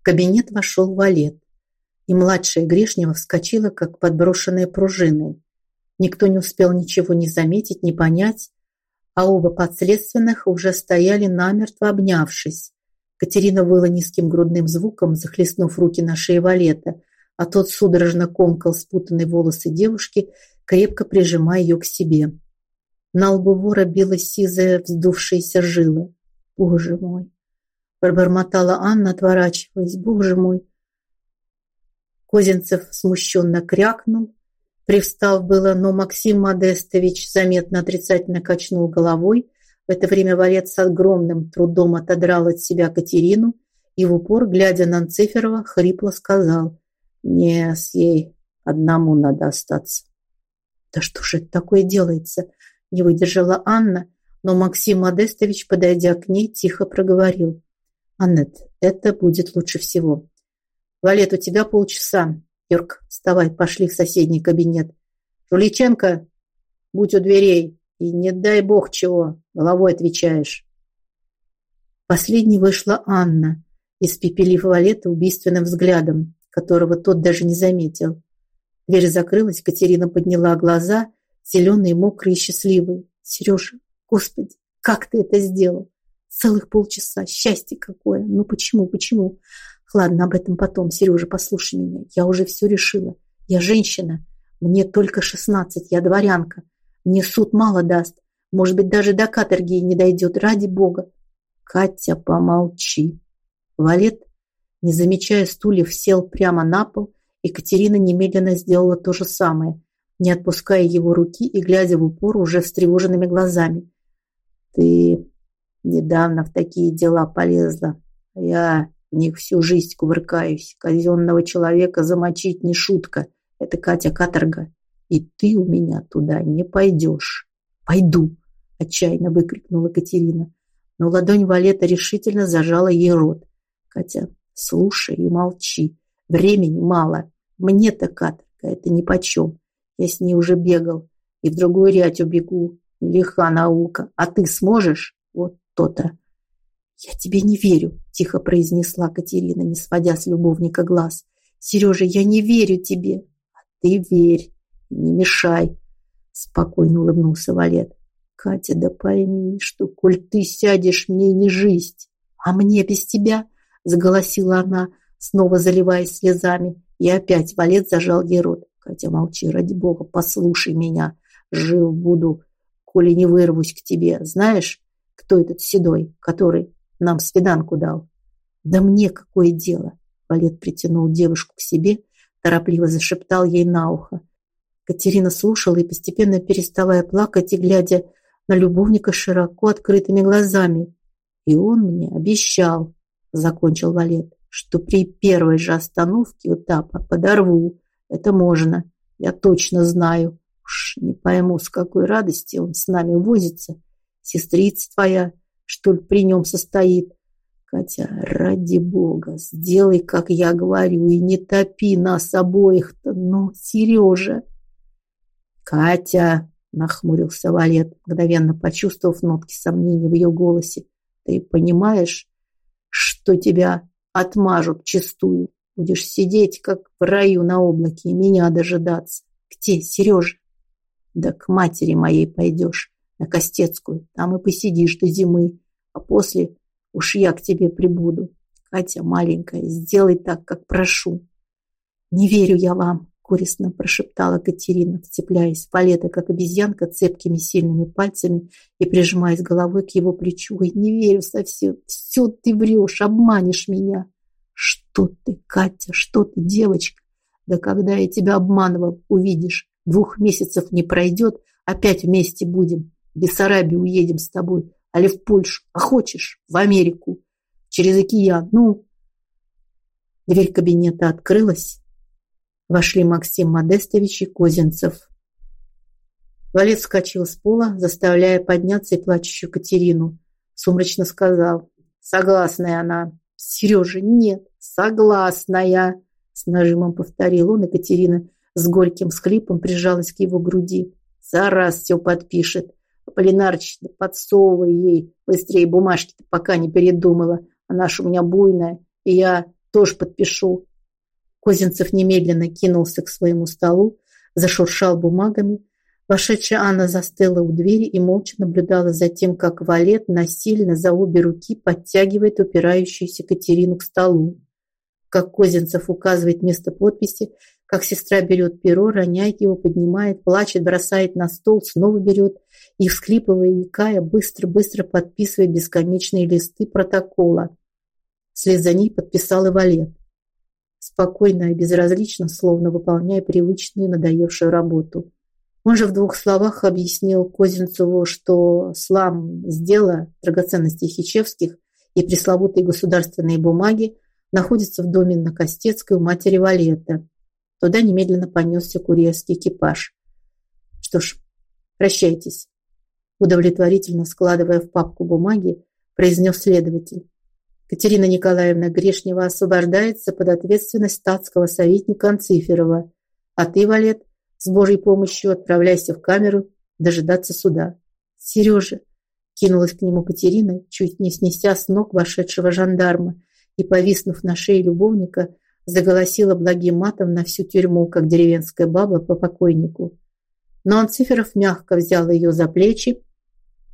В кабинет вошел валет, и младшая Грешнева вскочила, как подброшенная пружиной. Никто не успел ничего не заметить, не понять, а оба подследственных уже стояли намертво обнявшись. Катерина выла низким грудным звуком, захлестнув руки на шее валета, а тот судорожно комкал спутанные волосы девушки, крепко прижимая ее к себе. На лбу вора билась сизая вздувшаяся жила. «Боже мой!» Пробормотала Анна, отворачиваясь. «Боже мой!» Козинцев смущенно крякнул, Привстал было, но Максим Модестович заметно отрицательно качнул головой. В это время Валет с огромным трудом отодрал от себя Катерину и в упор, глядя на Анциферова, хрипло сказал «Не, с ей одному надо остаться». «Да что же это такое делается?» – не выдержала Анна, но Максим Модестович, подойдя к ней, тихо проговорил. «Аннет, это будет лучше всего. Валет, у тебя полчаса. Юрк, вставай, пошли в соседний кабинет. Жуличенко, будь у дверей. И не дай бог чего, головой отвечаешь. Последней вышла Анна, испепелив Валета убийственным взглядом, которого тот даже не заметил. Дверь закрылась, Катерина подняла глаза, зеленые, мокрые, счастливые. «Сережа, господи, как ты это сделал? Целых полчаса, счастье какое! Ну почему, почему? Ладно, об этом потом. Сережа, послушай меня. Я уже все решила. Я женщина. Мне только шестнадцать. Я дворянка. Мне суд мало даст. Может быть, даже до каторги не дойдет. Ради бога. Катя, помолчи. Валет, не замечая стульев, сел прямо на пол. Екатерина немедленно сделала то же самое, не отпуская его руки и глядя в упор уже встревоженными глазами. Ты недавно в такие дела полезла. Я в них всю жизнь кувыркаюсь. Казенного человека замочить не шутка. Это Катя каторга. И ты у меня туда не пойдешь. Пойду, отчаянно выкрикнула Катерина. Но ладонь Валета решительно зажала ей рот. Катя, слушай и молчи. Времени мало. Мне-то каторга, это нипочем. Я с ней уже бегал. И в другую рядь убегу. Лиха наука. А ты сможешь? Вот то-то. «Я тебе не верю», – тихо произнесла Катерина, не сводя с любовника глаз. «Сережа, я не верю тебе». «А ты верь, не мешай», – спокойно улыбнулся Валет. «Катя, да пойми, что, коль ты сядешь, мне не жизнь, а мне без тебя», – заголосила она, снова заливаясь слезами. И опять Валет зажал ей рот. «Катя, молчи, ради бога, послушай меня. Жив буду, коли не вырвусь к тебе. Знаешь, кто этот седой, который нам свиданку дал. Да мне какое дело? Валет притянул девушку к себе, торопливо зашептал ей на ухо. Катерина слушала и, постепенно переставая плакать и глядя на любовника широко открытыми глазами. И он мне обещал, закончил Валет, что при первой же остановке у Тапа подорву. Это можно, я точно знаю. Уж не пойму, с какой радости он с нами возится. Сестрица твоя что ли, при нем состоит. Катя, ради бога, сделай, как я говорю, и не топи нас обоих-то. Но, Сережа... Катя, нахмурился Валет, мгновенно почувствовав нотки сомнений в ее голосе. Ты понимаешь, что тебя отмажут чистую? Будешь сидеть, как в раю на облаке, и меня дожидаться. Где, Сережа? Да к матери моей пойдешь на Костецкую. Там и посидишь до зимы. А после уж я к тебе прибуду. Катя, маленькая, сделай так, как прошу. Не верю я вам, горестно прошептала Катерина, вцепляясь в палета, как обезьянка, цепкими сильными пальцами и прижимаясь головой к его плечу. Ой, не верю совсем. Все ты врешь, обманешь меня. Что ты, Катя, что ты, девочка? Да когда я тебя обманывал, увидишь. Двух месяцев не пройдет, опять вместе будем. В Бессарабию уедем с тобой, али в Польшу, а хочешь, в Америку, через океан. Ну, дверь кабинета открылась. Вошли Максим Модестович и Козинцев. Валет вскочил с пола, заставляя подняться и плачущую Катерину. Сумрачно сказал. Согласная она. Сережа, нет, согласная. С нажимом повторил он, и Катерина с горьким схлипом прижалась к его груди. За раз все подпишет. Полинарч, да подсовывай ей быстрее бумажки-то, пока не передумала. Она ж у меня буйная, и я тоже подпишу. Козинцев немедленно кинулся к своему столу, зашуршал бумагами. Вошедшая Анна застыла у двери и молча наблюдала за тем, как Валет насильно за обе руки подтягивает упирающуюся Катерину к столу. Как Козинцев указывает место подписи, как сестра берет перо, роняет его, поднимает, плачет, бросает на стол, снова берет и, всхлипывая и икая, быстро-быстро подписывает бесконечные листы протокола. Вслед за ней подписал и Валет. Спокойно и безразлично, словно выполняя привычную надоевшую работу. Он же в двух словах объяснил Козинцеву, что слам сдела драгоценностей Хичевских и пресловутые государственные бумаги находятся в доме на Костецкой у матери Валета. Туда немедленно понесся курьерский экипаж. Что ж, прощайтесь. Удовлетворительно складывая в папку бумаги, произнес следователь. Катерина Николаевна Грешнева освобождается под ответственность статского советника Анциферова. А ты, Валет, с Божьей помощью отправляйся в камеру дожидаться суда. Сережа, кинулась к нему Катерина, чуть не снеся с ног вошедшего жандарма и, повиснув на шее любовника, заголосила благим матом на всю тюрьму, как деревенская баба по покойнику. Но Анциферов мягко взял ее за плечи.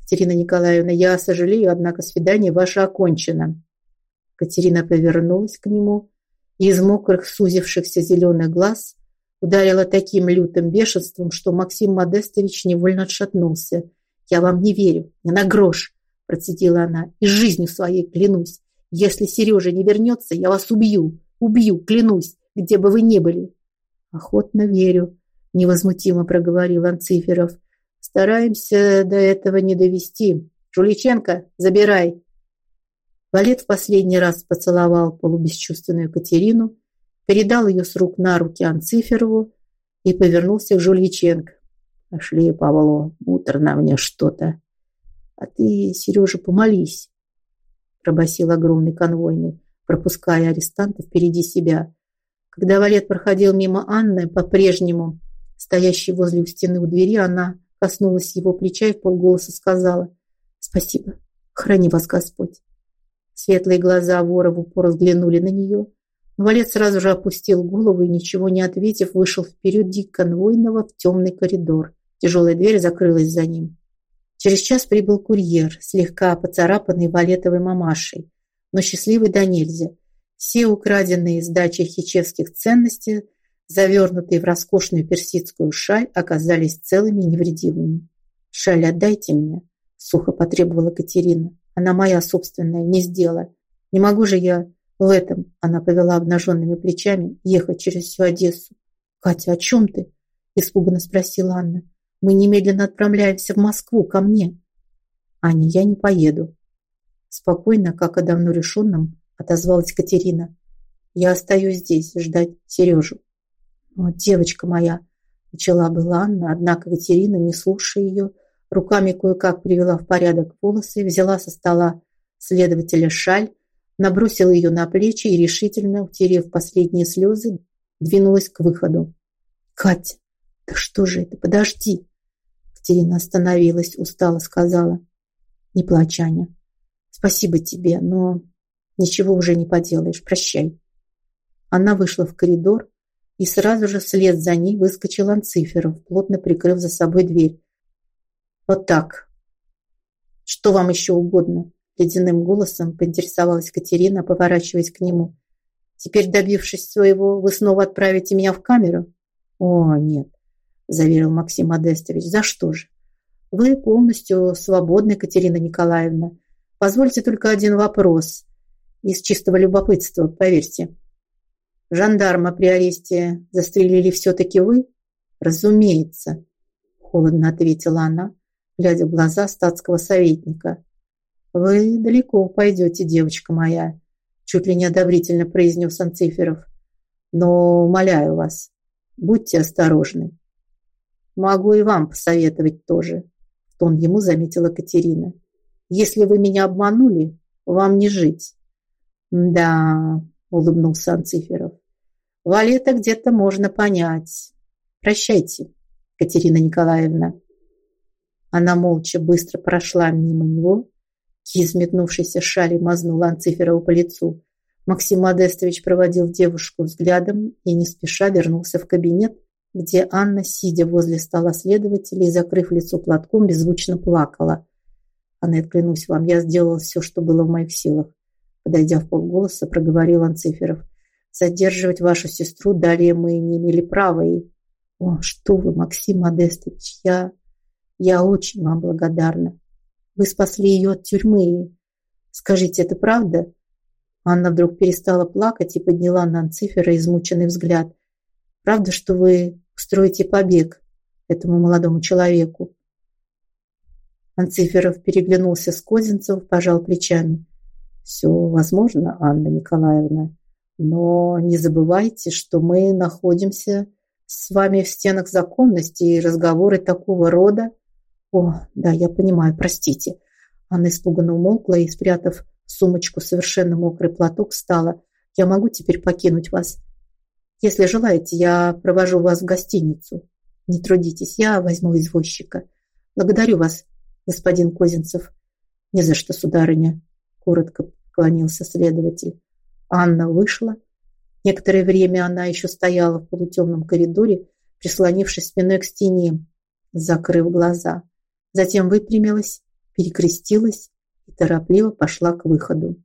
«Катерина Николаевна, я сожалею, однако свидание ваше окончено». Катерина повернулась к нему и из мокрых, сузившихся зеленых глаз ударила таким лютым бешенством, что Максим Модестович невольно отшатнулся. «Я вам не верю, не на грош!» процедила она. «И жизнью своей клянусь. Если Сережа не вернется, я вас убью. Убью, клянусь, где бы вы ни были. Охотно верю, невозмутимо проговорил Анциферов. Стараемся до этого не довести. Жуличенко, забирай. Валет в последний раз поцеловал полубесчувственную Катерину, передал ее с рук на руки Анциферову и повернулся к Жульиченко. Пошли, Павло, муторно мне что-то. А ты, Сережа, помолись, пробасил огромный конвойный пропуская арестанта впереди себя. Когда Валет проходил мимо Анны, по-прежнему стоящей возле стены у двери, она коснулась его плеча и в полголоса сказала «Спасибо, храни вас Господь». Светлые глаза вора в упор взглянули на нее. Валет сразу же опустил голову и, ничего не ответив, вышел впереди конвойного в темный коридор. Тяжелая дверь закрылась за ним. Через час прибыл курьер, слегка поцарапанный валетовой мамашей но счастливый до нельзя. Все украденные из дачи хичевских ценности, завернутые в роскошную персидскую шаль, оказались целыми и невредимыми. «Шаль отдайте мне», – сухо потребовала Катерина. «Она моя собственная, не сделала. Не могу же я в этом», – она повела обнаженными плечами, – «ехать через всю Одессу». «Катя, о чем ты?» – испуганно спросила Анна. «Мы немедленно отправляемся в Москву, ко мне». «Аня, я не поеду», Спокойно, как о давно решенном, отозвалась Катерина. Я остаюсь здесь, ждать Сережу. Вот девочка моя, начала была Анна, однако Катерина, не слушая ее, руками кое-как привела в порядок волосы, взяла со стола следователя шаль, набросила ее на плечи и решительно, утерев последние слезы, двинулась к выходу. «Катя, да что же это? Подожди!» Катерина остановилась, устало сказала. «Не плачь, Аня. Спасибо тебе, но ничего уже не поделаешь. Прощай. Она вышла в коридор, и сразу же вслед за ней выскочил Анциферов, плотно прикрыв за собой дверь. Вот так. Что вам еще угодно? Ледяным голосом поинтересовалась Катерина, поворачиваясь к нему. Теперь, добившись своего, вы снова отправите меня в камеру? О, нет, заверил Максим Адестович. За что же? Вы полностью свободны, Катерина Николаевна. Позвольте только один вопрос. Из чистого любопытства, поверьте. Жандарма при аресте застрелили все-таки вы? Разумеется, холодно ответила она, глядя в глаза статского советника. Вы далеко пойдете, девочка моя, чуть ли не одобрительно произнес Анциферов. Но умоляю вас, будьте осторожны. Могу и вам посоветовать тоже, в тон ему заметила Катерина. Если вы меня обманули, вам не жить. Да, улыбнулся Анциферов. Валета где-то можно понять. Прощайте, Катерина Николаевна. Она молча быстро прошла мимо него. Киз, метнувшийся шали, мазнул Анциферова по лицу. Максим Модестович проводил девушку взглядом и не спеша вернулся в кабинет, где Анна, сидя возле стола следователей, закрыв лицо платком, беззвучно плакала. «Аннет, клянусь вам, я сделала все, что было в моих силах», подойдя в полголоса, проговорил Анциферов. «Задерживать вашу сестру далее мы не имели права и...» «О, что вы, Максим Модестович, я... я очень вам благодарна. Вы спасли ее от тюрьмы. Скажите, это правда?» Анна вдруг перестала плакать и подняла на Анцифера измученный взгляд. «Правда, что вы устроите побег этому молодому человеку?» Анциферов переглянулся с Козинцев, пожал плечами. «Все возможно, Анна Николаевна, но не забывайте, что мы находимся с вами в стенах законности, и разговоры такого рода...» «О, да, я понимаю, простите». Анна испуганно умолкла и, спрятав сумочку совершенно мокрый платок, встала. «Я могу теперь покинуть вас? Если желаете, я провожу вас в гостиницу. Не трудитесь, я возьму извозчика. Благодарю вас, господин Козинцев». «Не за что, сударыня», — коротко поклонился следователь. Анна вышла. Некоторое время она еще стояла в полутемном коридоре, прислонившись спиной к стене, закрыв глаза. Затем выпрямилась, перекрестилась и торопливо пошла к выходу.